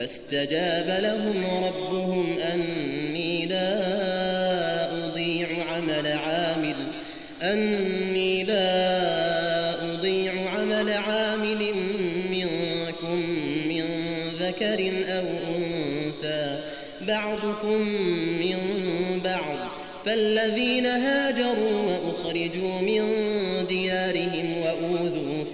فاستجاب لهم ربهم أني لا أضيع عمل عامل أني لا أضيع عمل عامل منكم من ذكر أو أنثى بعضكم من بعض فالذين هاجروا وأخرجوا من ديارهم وأوذوا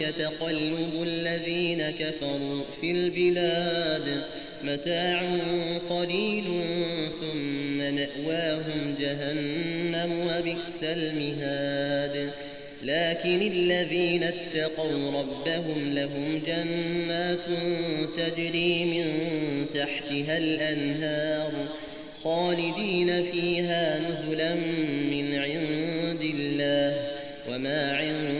يغرنك تقلب الذين كفروا في البلاد. متاع قليل ثم مأواهم جهنم وبئس المهاد. لكن الذين اتقوا ربهم لهم جنات تجري من تحتها الأنهار خالدين فيها نزلا من عند الله وما عند